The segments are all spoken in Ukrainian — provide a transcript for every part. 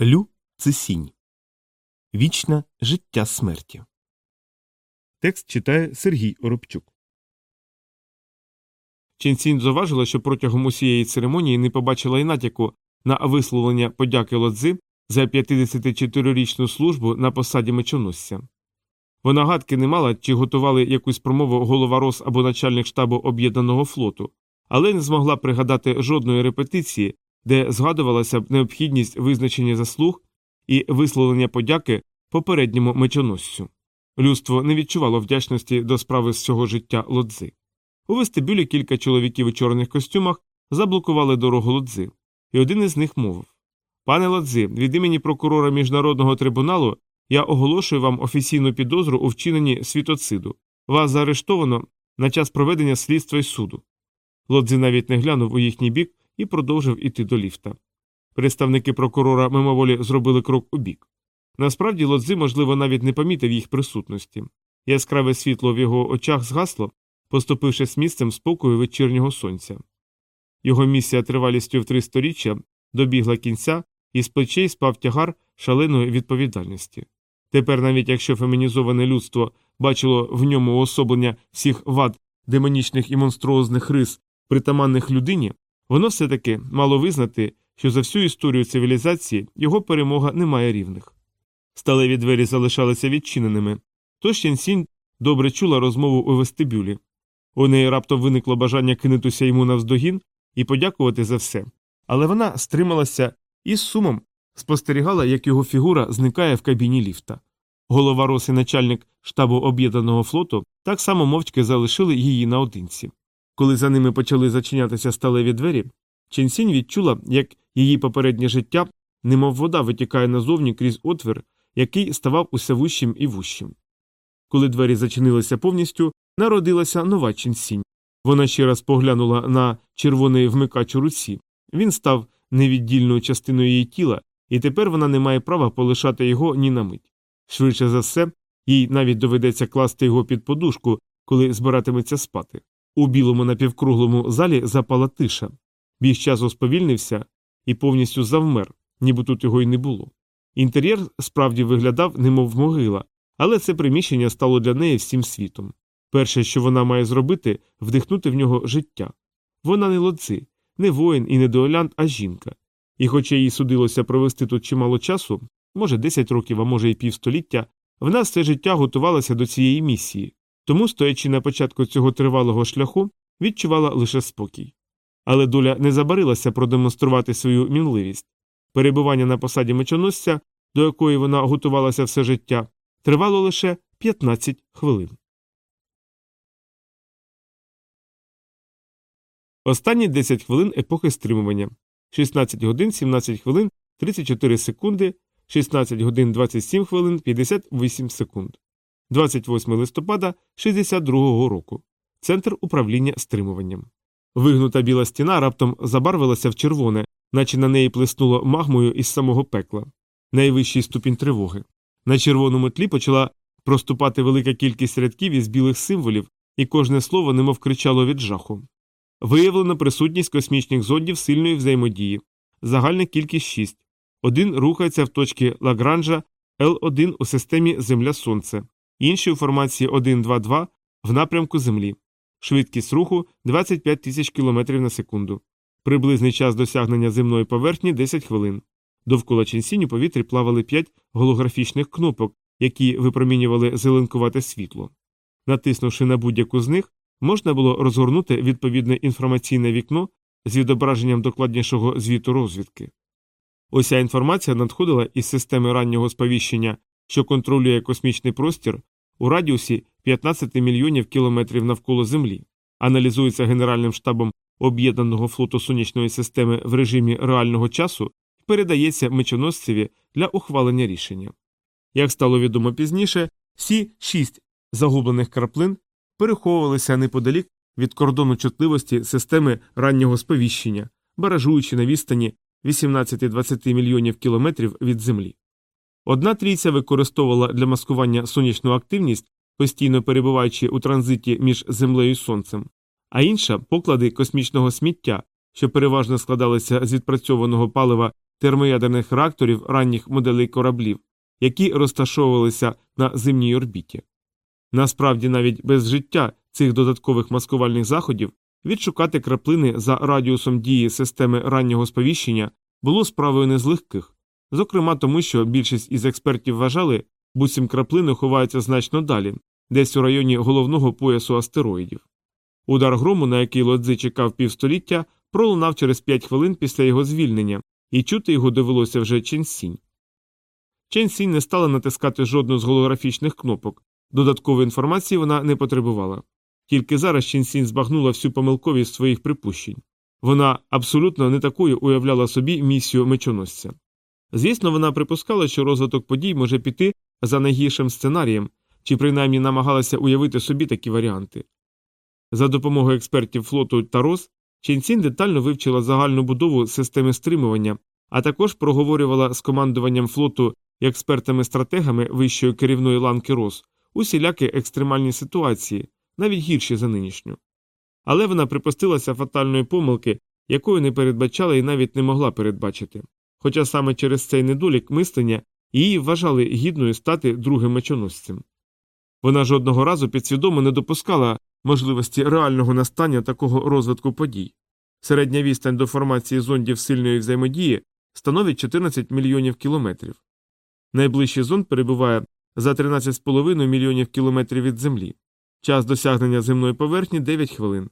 Лю це сінь. Вічне життя смерті. Текст читає Сергій Оробчук. Ченсінь заважила, що протягом усієї церемонії не побачила й натяку на висловлення подяки лодзи за 54-річну службу на посаді мечоносця. Вона гадки не мала, чи готували якусь промову голова Рос або начальник штабу об'єднаного флоту, але не змогла пригадати жодної репетиції, де згадувалася б необхідність визначення заслуг і висловлення подяки попередньому мечоносцю. Людство не відчувало вдячності до справи з цього життя лодзи. У вестибюлі кілька чоловіків у чорних костюмах заблокували дорогу лодзи, і один із них мовив Пане лодзи, від імені прокурора міжнародного трибуналу я оголошую вам офіційну підозру у вчиненні світоциду. Вас заарештовано на час проведення слідства й суду. Лодзи навіть не глянув у їхній бік і продовжив іти до ліфта. Представники прокурора мимоволі зробили крок у бік. Насправді лодзи, можливо, навіть не помітив їх присутності. Яскраве світло в його очах згасло, поступившись місцем спокою вечірнього сонця. Його місія тривалістю в три сторіччя добігла кінця, і з плечей спав тягар шаленої відповідальності. Тепер, навіть якщо фемінізоване людство бачило в ньому уособлення всіх вад демонічних і монструозних рис, притаманних людині, воно все таки мало визнати, що за всю історію цивілізації його перемога не має рівних. Сталеві двері залишалися відчиненими, тож Ченсінь добре чула розмову у вестибюлі. У неї раптом виникло бажання кинутися йому навздогін і подякувати за все. Але вона стрималася і з сумом спостерігала, як його фігура зникає в кабіні ліфта. Голова Рос і начальник штабу об'єднаного флоту так само мовчки залишили її наодинці. Коли за ними почали зачинятися сталеві двері, Ченсінь відчула, як її попереднє життя, немов вода витікає назовні крізь отвір, який ставав усе вущим і вущим. Коли двері зачинилися повністю, народилася нова Ченсінь. Вона ще раз поглянула на червоний вмикач у руці. Він став невіддільною частиною її тіла, і тепер вона не має права полишати його ні на мить. Швидше за все, їй навіть доведеться класти його під подушку, коли збиратиметься спати. У білому напівкруглому залі запала тиша. Біг часу сповільнився і повністю завмер, ніби тут його й не було. Інтер'єр справді виглядав, немов могила, але це приміщення стало для неї всім світом. Перше, що вона має зробити, вдихнути в нього життя. Вона не лодзи, не воїн і не дуелянт, а жінка. І хоча їй судилося провести тут чимало часу, може 10 років, а може й півстоліття, вона все життя готувалася до цієї місії, тому, стоячи на початку цього тривалого шляху, відчувала лише спокій. Але доля не забарилася продемонструвати свою мінливість. Перебування на посаді мечоносця, до якої вона готувалася все життя, тривало лише 15 хвилин. Останні 10 хвилин епохи стримування 16 годин 17 хвилин 34 секунди, 16 годин 27 хвилин 58 секунд. 28 листопада 62-го року. Центр управління стримуванням. Вигнута біла стіна раптом забарвилася в червоне, наче на неї плеснуло магмою із самого пекла. Найвищий ступінь тривоги. На червоному тлі почала проступати велика кількість рядків із білих символів, і кожне слово немов кричало від жаху. Виявлено присутність космічних зондів сильної взаємодії. Загальна кількість 6. Один рухається в точці Лагранжа L1 у системі Земля Сонце. Інші у формації 1-2-2 в напрямку Землі. Швидкість руху 25 тисяч км на секунду. Приблизний час досягнення земної поверхні 10 хвилин. Довкола ченсінь у повітрі плавали 5 голографічних кнопок, які випромінювали зеленкувате світло. Натиснувши на будь-яку з них, можна було розгорнути відповідне інформаційне вікно з відображенням докладнішого звіту розвідки. Ося інформація надходила із системи раннього сповіщення, що контролює космічний простір у радіусі 15 мільйонів кілометрів навколо Землі, аналізується Генеральним штабом об'єднаного флоту сонячної системи в режимі реального часу і передається мечоносцеві для ухвалення рішення. Як стало відомо пізніше, всі шість загублених краплин переховувалися неподалік від кордону чутливості системи раннього сповіщення, баражуючи на відстані 18-20 мільйонів кілометрів від Землі. Одна трійця використовувала для маскування сонячну активність, постійно перебуваючи у транзиті між Землею і Сонцем, а інша поклади космічного сміття, що переважно складалися з відпрацьованого палива термоядерних реакторів ранніх моделей кораблів, які розташовувалися на земній орбіті. Насправді, навіть без життя цих додаткових маскувальних заходів відшукати краплини за радіусом дії системи раннього сповіщення було справою не з легких, зокрема тому, що більшість із експертів вважали, буцім краплини ховаються значно далі, десь у районі головного поясу астероїдів. Удар грому, на який Лодзи чекав півстоліття, пролунав через п'ять хвилин після його звільнення, і чути його довелося вже Ченсінь. Ченсінь не стала натискати жодну з голографічних кнопок, додаткової інформації вона не потребувала. Тільки зараз Ченсінь збагнула всю помилковість своїх припущень. Вона абсолютно не такою уявляла собі місію мечоносця. Звісно, вона припускала, що розвиток подій може піти за найгіршим сценарієм, чи принаймні намагалася уявити собі такі варіанти. За допомогою експертів флоту та РОС Ченсін детально вивчила загальну будову системи стримування, а також проговорювала з командуванням флоту і експертами-стратегами вищої керівної ланки РОС усілякі екстремальні ситуації, навіть гірші за нинішню. Але вона припустилася фатальної помилки, якої не передбачала і навіть не могла передбачити. Хоча саме через цей недолік мислення її вважали гідною стати другим мечоносцем. Вона жодного разу підсвідомо не допускала можливості реального настання такого розвитку подій. Середня відстань до формації зондів сильної взаємодії становить 14 мільйонів кілометрів. Найближчий зонд перебуває за 13,5 мільйонів кілометрів від Землі. Час досягнення земної поверхні 9 хвилин.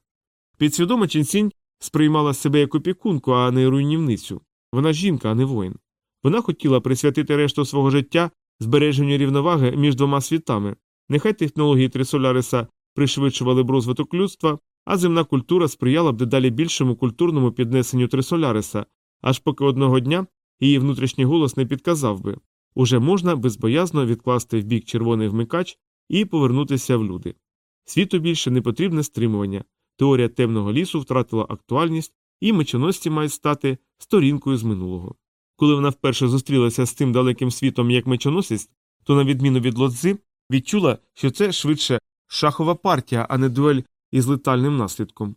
Підсвідомо Чінсінь сприймала себе як опікунку, а не руйнівницю. Вона жінка, а не воїн. Вона хотіла присвятити решту свого життя збереженню рівноваги між двома світами. Нехай технології Трисоляриса пришвидшували б розвиток людства, а земна культура сприяла б дедалі більшому культурному піднесенню Трисоляриса, аж поки одного дня її внутрішній голос не підказав би уже можна безбоязно відкласти в бік червоний вмикач і повернутися в люди. Світу більше не потрібне стримування. Теорія темного лісу втратила актуальність, і мечоносці мають стати сторінкою з минулого. Коли вона вперше зустрілася з тим далеким світом як мечоносець, то, на відміну від лодзи, відчула, що це швидше шахова партія, а не дуель із летальним наслідком.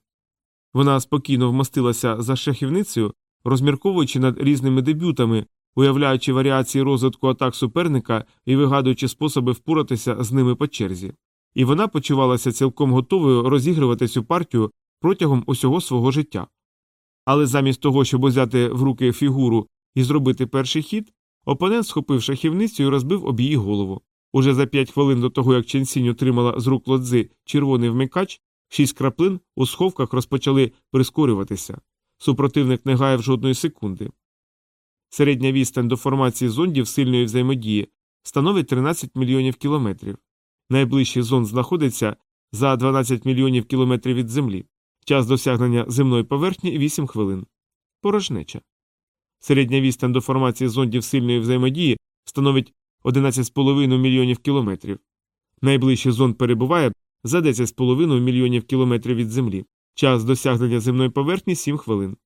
Вона спокійно вмостилася за шахівницею, розмірковуючи над різними дебютами, уявляючи варіації розвитку атак суперника і вигадуючи способи впоратися з ними по черзі. І вона почувалася цілком готовою розігрувати цю партію протягом усього свого життя. Але замість того, щоб взяти в руки фігуру і зробити перший хід, опонент схопив шахівницю і розбив об її голову. Уже за п'ять хвилин до того, як Ченсінь отримала з рук лодзи червоний вмикач, шість краплин у сховках розпочали прискорюватися. Супротивник не гаяв жодної секунди. Середня відстань до формації зондів сильної взаємодії становить 13 мільйонів кілометрів. Найближчий зонд знаходиться за 12 мільйонів кілометрів від Землі. Час досягнення земної поверхні 8 хвилин. Порожнеча. Середня відстань до формації зондів сильної взаємодії становить 11,5 мільйонів кілометрів. Найближчий зонд перебуває за 10,5 мільйонів кілометрів від Землі. Час досягнення земної поверхні 7 хвилин.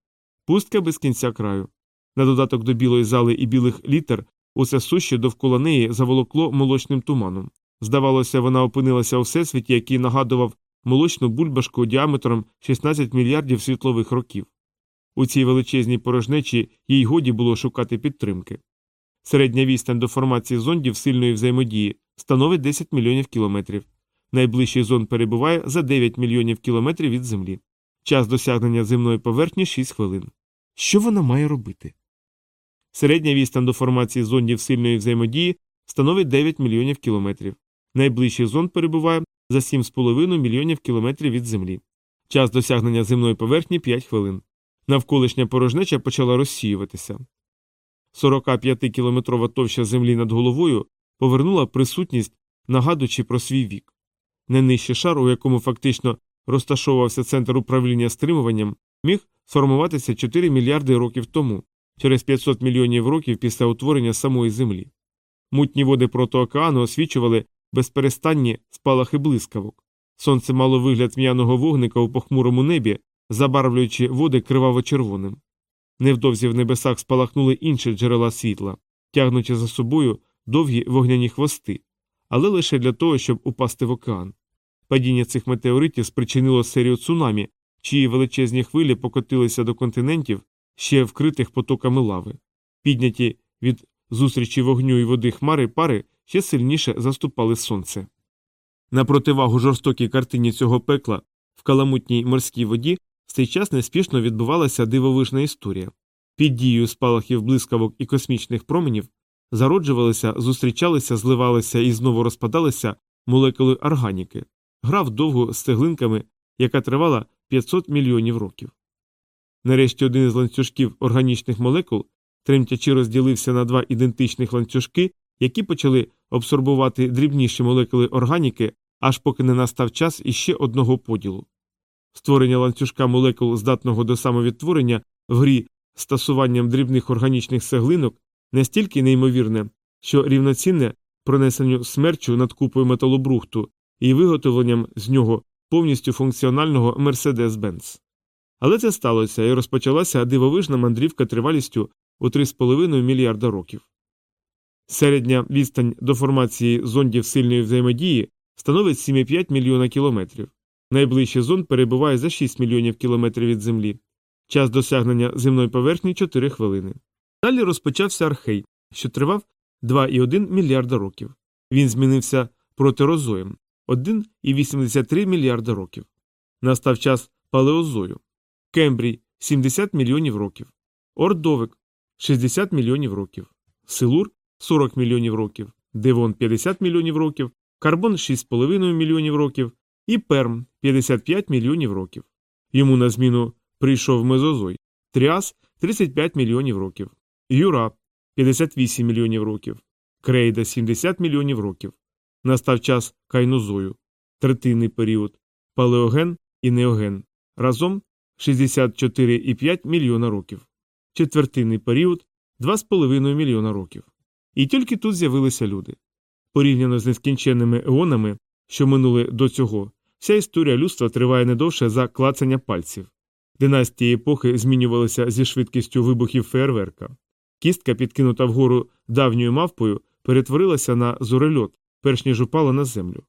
Пустка без кінця краю. На додаток до білої зали і білих літер усе суще довкола неї заволокло молочним туманом. Здавалося, вона опинилася у всесвіті, який нагадував молочну бульбашку діаметром 16 мільярдів світлових років. У цій величезній порожнечі їй годі було шукати підтримки. Середня відстань до формації зондів сильної взаємодії становить 10 мільйонів кілометрів. Найближчий зонд перебуває за 9 мільйонів кілометрів від Землі. Час досягнення земної поверхні 6 хвилин. Що вона має робити? Середня відстань до формації зондів сильної взаємодії становить 9 мільйонів кілометрів. Найближчий зонд перебуває за 7,5 мільйонів кілометрів від Землі. Час досягнення земної поверхні 5 хвилин. Навколишня порожнеча почала розсіюватися. 45-кілометрова товща землі над головою повернула присутність, нагадуючи про свій вік. Не нижчий шар, у якому фактично розташовувався центр управління стримуванням, міг сформуватися 4 мільярди років тому, через 500 мільйонів років після утворення самої Землі. Мутні води протоокеану освічували безперестанні спалахи блискавок. Сонце мало вигляд зм'яного вогника у похмурому небі, забарвлюючи води криваво-червоним. Невдовзі в небесах спалахнули інші джерела світла, тягнучи за собою довгі вогняні хвости, але лише для того, щоб упасти в океан. Падіння цих метеоритів спричинило серію цунамі, чиї величезні хвилі покотилися до континентів, ще вкритих потоками лави. підняті від зустрічі вогню і води хмари пари ще сильніше заступали сонце. На противагу жорстокій картині цього пекла в каламутній морській воді в цей час неспішно відбувалася дивовижна історія. Під дією спалахів блискавок і космічних променів зароджувалися, зустрічалися, зливалися і знову розпадалися молекули органіки, грав довго з цеглинками, яка тривала 500 мільйонів років. Нарешті один із ланцюжків органічних молекул тремтячи розділився на два ідентичних ланцюжки, які почали абсорбувати дрібніші молекули органіки, аж поки не настав час іще одного поділу. Створення ланцюжка молекул, здатного до самовідтворення в грі з тасуванням дрібних органічних цеглинок, настільки неймовірне, що рівноцінне пронесенню смерчу над купою металобрухту і виготовленням з нього повністю функціонального Mercedes-Benz. Але це сталося і розпочалася дивовижна мандрівка тривалістю у 3,5 мільярда років. Середня відстань до формації зондів сильної взаємодії становить 7,5 мільйона кілометрів. Найближчий зонд перебуває за 6 мільйонів кілометрів від Землі. Час досягнення земної поверхні 4 хвилини. Далі розпочався архей, що тривав 2,1 мільярда років. Він змінився протерозоєм 1,83 мільярда років. Настав час палеозою. Кембрій 70 мільйонів років. Ордовик 60 мільйонів років. Силур 40 мільйонів років. Девон 50 мільйонів років. Карбон 6,5 мільйонів років. І Перм 55 мільйонів років. Йому на зміну прийшов Мезозой. Тріас 35 мільйонів років. Юра 58 мільйонів років. Крейда 70 мільйонів років. Настав час кайнозою. Третинний період. Палеоген і неоген. Разом 64,5 мільйона років. Четвертинний період 2,5 мільйона років. І тільки тут з'явилися люди. Порівняно з нескінченними еонами, що минули до цього, вся історія людства триває не довше за клацання пальців. Династії епохи змінювалися зі швидкістю вибухів фейерверка. Кістка, підкинута вгору давньою мавпою, перетворилася на зорельот, перш ніж упала на землю.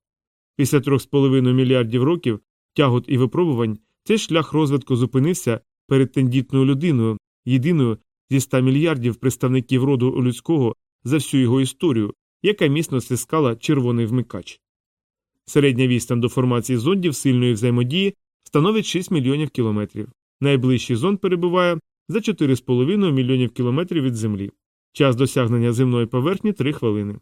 Після 3,5 мільярдів років тягот і випробувань цей шлях розвитку зупинився перед тендітною людиною, єдиною зі 100 мільярдів представників роду людського за всю його історію, яка міцно стискала червоний вмикач. Середня відстань до формації зондів сильної взаємодії становить 6 мільйонів кілометрів. Найближчий зонд перебуває за 4,5 мільйонів кілометрів від Землі. Час досягнення земної поверхні 3 хвилини.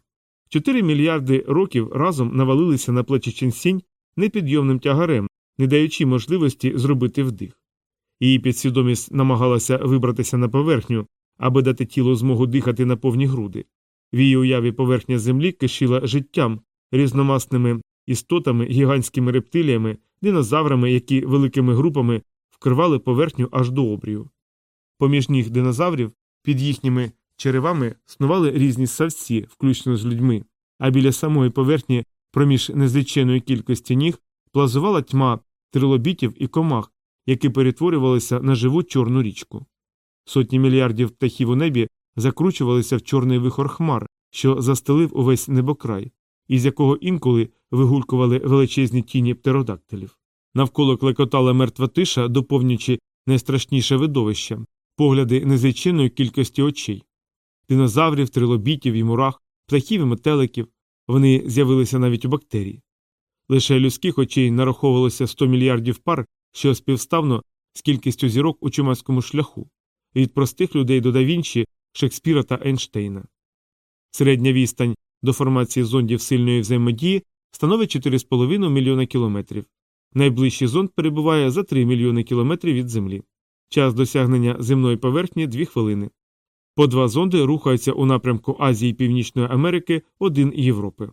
4 мільярди років разом навалилися на плечі Ченсінь непідйомним тягарем, не даючи можливості зробити вдих. Її підсвідомість намагалася вибратися на поверхню, аби дати тілу змогу дихати на повні груди. В її уяві поверхня землі кишіла життям, різномасними істотами, гігантськими рептиліями, динозаврами, які великими групами вкривали поверхню аж до обрію. Поміж ніг динозаврів під їхніми черевами снували різні савці, включно з людьми, а біля самої поверхні, проміж незвичайної кількості ніг, плазувала тьма трилобітів і комах, які перетворювалися на живу чорну річку. Сотні мільярдів птахів у небі закручувалися в чорний вихор хмар, що застелив увесь небокрай, із якого інколи вигулькували величезні тіні птеродактилів. Навколо клекотала мертва тиша, доповнюючи найстрашніше видовище, погляди незвичайної кількості очей. Динозаврів, трилобітів і мурах, птахів і метеликів вони з'явилися навіть у бактерії. Лише людських очей нараховувалося 100 мільярдів пар, що співставно з кількістю зірок у чумацькому шляху, від простих людей до Давінчі, Шекспіра та Ейнштейна. Середня відстань до формації зондів сильної взаємодії становить 4,5 мільйона кілометрів. Найближчий зонд перебуває за 3 мільйони кілометрів від Землі. Час досягнення земної поверхні 2 хвилини. По два зонди рухаються у напрямку Азії і Північної Америки, один Європи.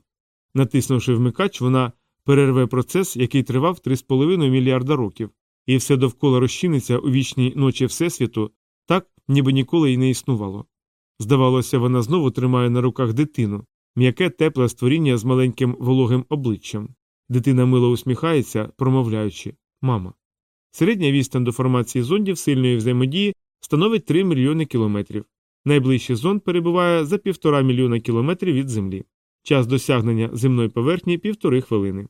Натиснувши вмикач, вона перерве процес, який тривав 3,5 мільярда років, і все довкола розчиниться у вічній ночі Всесвіту, ніби ніколи й не існувало. Здавалося, вона знову тримає на руках дитину, м'яке тепле створіння з маленьким вологим обличчям. Дитина мило усміхається, промовляючи Мама. Середня відстань до формації зондів сильної взаємодії становить 3 мільйони кілометрів. Найближчий зонд перебуває за півтора мільйона кілометрів від Землі. Час досягнення земної поверхні півтори хвилини.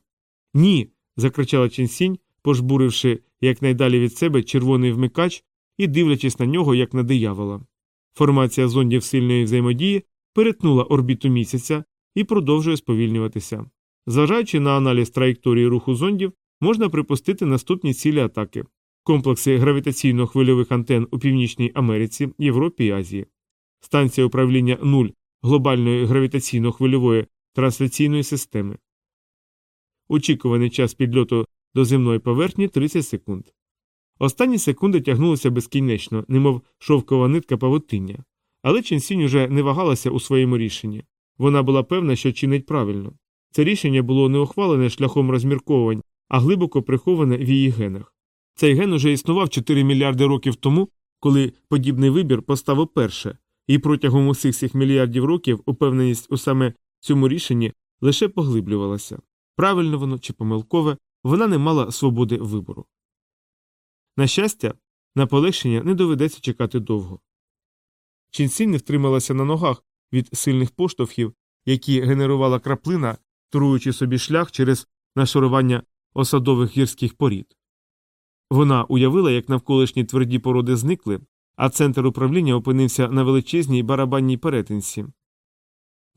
Ні. закричала Ченсінь, пожбуривши якнайдалі від себе червоний вмикач і дивлячись на нього, як на диявола. Формація зондів сильної взаємодії перетнула орбіту місяця і продовжує сповільнюватися. Зважаючи на аналіз траєкторії руху зондів, можна припустити наступні цілі атаки комплекси гравітаційно-хвильових антенн у Північній Америці, Європі і Азії, станція управління 0 глобальної гравітаційно-хвильової трансляційної системи. Очікуваний час підльоту до земної поверхні 30 секунд. Останні секунди тягнулися безкінечно, немов шовкова нитка павутиння. Але Ченсінь уже не вагалася у своєму рішенні. Вона була певна, що чинить правильно. Це рішення було не ухвалене шляхом розмірковувань, а глибоко приховане в її генах. Цей ген уже існував 4 мільярди років тому, коли подібний вибір поставив перше, і протягом усіх цих мільярдів років упевненість у саме цьому рішенні лише поглиблювалася. Правильно воно чи помилкове, вона не мала свободи вибору. На щастя, на полегшення не доведеться чекати довго. Чінсінь не втрималася на ногах від сильних поштовхів, які генерувала краплина, туруючи собі шлях через нашарування осадових гірських порід. Вона уявила, як навколишні тверді породи зникли, а центр управління опинився на величезній барабанній перетинці.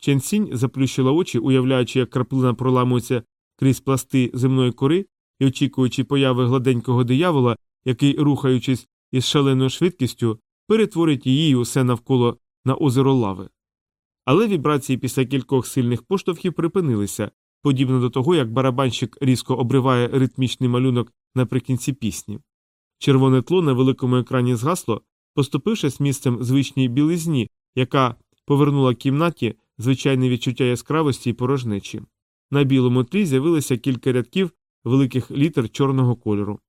Ченсінь заплющила очі, уявляючи, як краплина проламується крізь пласти земної кори і очікуючи появи гладенького диявола, який, рухаючись із шаленою швидкістю, перетворить її усе навколо на озеро лави. Але вібрації після кількох сильних поштовхів припинилися, подібно до того, як барабанщик різко обриває ритмічний малюнок наприкінці пісні. Червоне тло на великому екрані згасло, поступившись місцем звичній білизні, яка повернула кімнаті звичайне відчуття яскравості і порожнечі. На білому тлі з'явилося кілька рядків великих літер чорного кольору.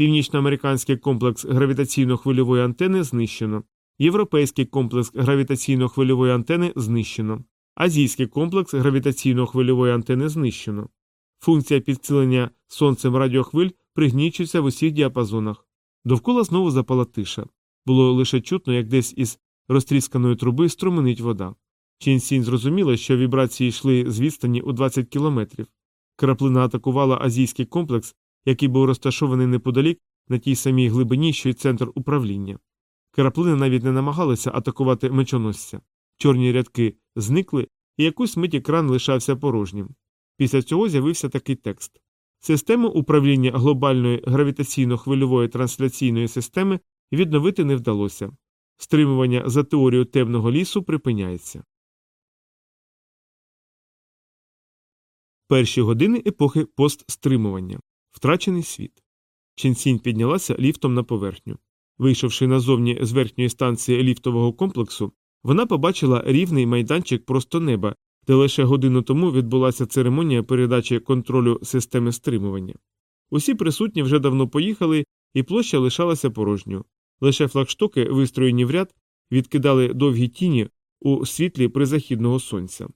Північноамериканський комплекс гравітаційно-хвильової антени знищено, Європейський комплекс гравітаційно-хвильової антени знищено, Азійський комплекс гравітаційно-хвильової антени знищено. Функція підсилення сонцем радіохвиль пригнічується в усіх діапазонах. Довкола знову запала тиша. Було лише чутно, як десь із розтрісканої труби струменить вода. Чінсінь зрозуміла, що вібрації йшли з відстані у 20 кілометрів. Краплина атакувала азійський комплекс, який був розташований неподалік на тій самій глибині, що й центр управління. Краплини навіть не намагалися атакувати мечоносця. Чорні рядки зникли, і якусь мить екран лишався порожнім. Після цього з'явився такий текст Систему управління глобальної гравітаційно-хвильової трансляційної системи відновити не вдалося. Стримування за теорією темного лісу припиняється. Перші години епохи постстримування. Втрачений світ. Ченсінь піднялася ліфтом на поверхню. Вийшовши назовні з верхньої станції ліфтового комплексу, вона побачила рівний майданчик просто неба, де лише годину тому відбулася церемонія передачі контролю системи стримування. Усі присутні вже давно поїхали, і площа лишалася порожньою. Лише флагштоки, вистроєні в ряд, відкидали довгі тіні у світлі призахідного сонця.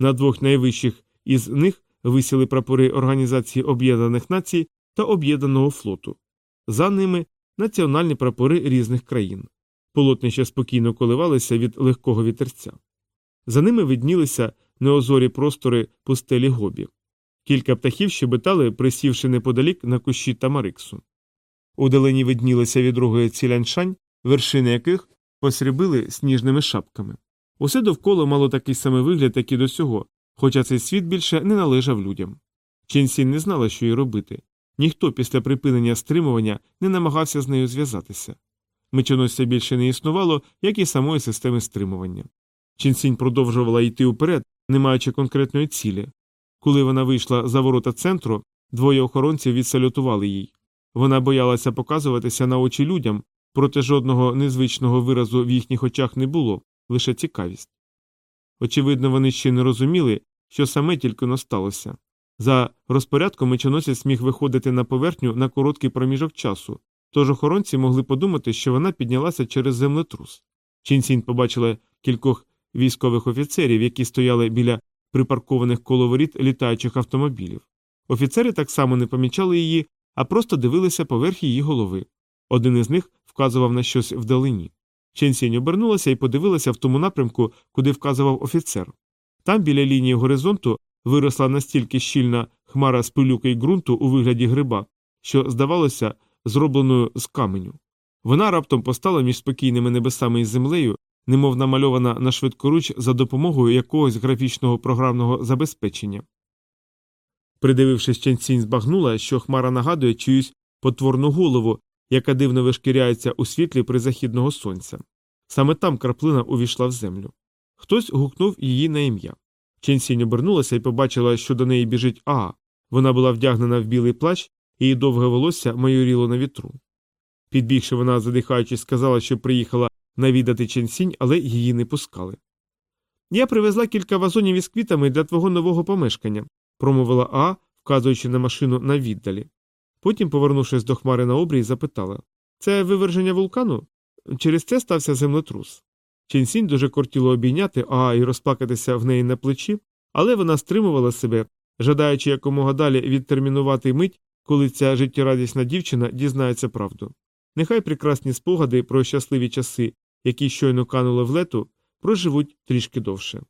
На двох найвищих із них висіли прапори Організації Об'єднаних Націй та Об'єднаного флоту. За ними національні прапори різних країн. Полотнища спокійно коливалися від легкого вітерця. За ними виднілися неозорі простори пустелі гобі. Кілька птахів щебетали, присівши неподалік на кущі Тамариксу. Удалені виднілися від другої ціляншань, вершини яких посрібили сніжними шапками. Усе довкола мало такий самий вигляд, як і до цього, хоча цей світ більше не належав людям. Ченсін не знала, що й робити. Ніхто після припинення стримування не намагався з нею зв'язатися. Мечоносця більше не існувало, як і самої системи стримування. Ченсінь продовжувала йти уперед, не маючи конкретної цілі. Коли вона вийшла за ворота центру, двоє охоронців відсалютували їй. Вона боялася показуватися на очі людям, проте жодного незвичного виразу в їхніх очах не було, лише цікавість. Очевидно, вони ще не розуміли, що саме тільки насталося. За розпорядком мечоносець міг виходити на поверхню на короткий проміжок часу, тож охоронці могли подумати, що вона піднялася через землетрус. Чінсінь побачила кількох військових офіцерів, які стояли біля припаркованих коло воріт літаючих автомобілів. Офіцери так само не помічали її, а просто дивилися поверх її голови. Один із них вказував на щось вдалині. Ченсінь обернулася і подивилася в тому напрямку, куди вказував офіцер. Там, біля лінії горизонту, виросла настільки щільна хмара з пилюки й ґрунту у вигляді гриба, що, здавалося, зробленою з каменю. Вона раптом постала між спокійними небесами і землею, немов намальована на швидкоруч за допомогою якогось графічного програмного забезпечення. Придивившись, Ченсінь збагнула, що хмара нагадує чиюсь потворну голову, яка дивно вишкіряється у світлі призахідного сонця. Саме там краплина увійшла в землю. Хтось гукнув її на ім'я. Ченсінь обернулася і побачила, що до неї біжить Аа. Вона була вдягнена в білий плащ, її довге волосся майоріло на вітру. Підбігши, вона, задихаючись, сказала, що приїхала навідати Ченсінь, але її не пускали. Я привезла кілька вазонів із квітами для твого нового помешкання, промовила А, вказуючи на машину на віддалі. Потім, повернувшись до хмари на обрій, запитала Це виверження вулкану? Через це стався землетрус. Ченсінь дуже кортіло обійняти А і розплакатися в неї на плечі, але вона стримувала себе, жадаючи якомога далі відтермінувати мить, коли ця життєрадісна дівчина дізнається правду. Нехай прекрасні спогади про щасливі часи, які щойно канули в лету, проживуть трішки довше.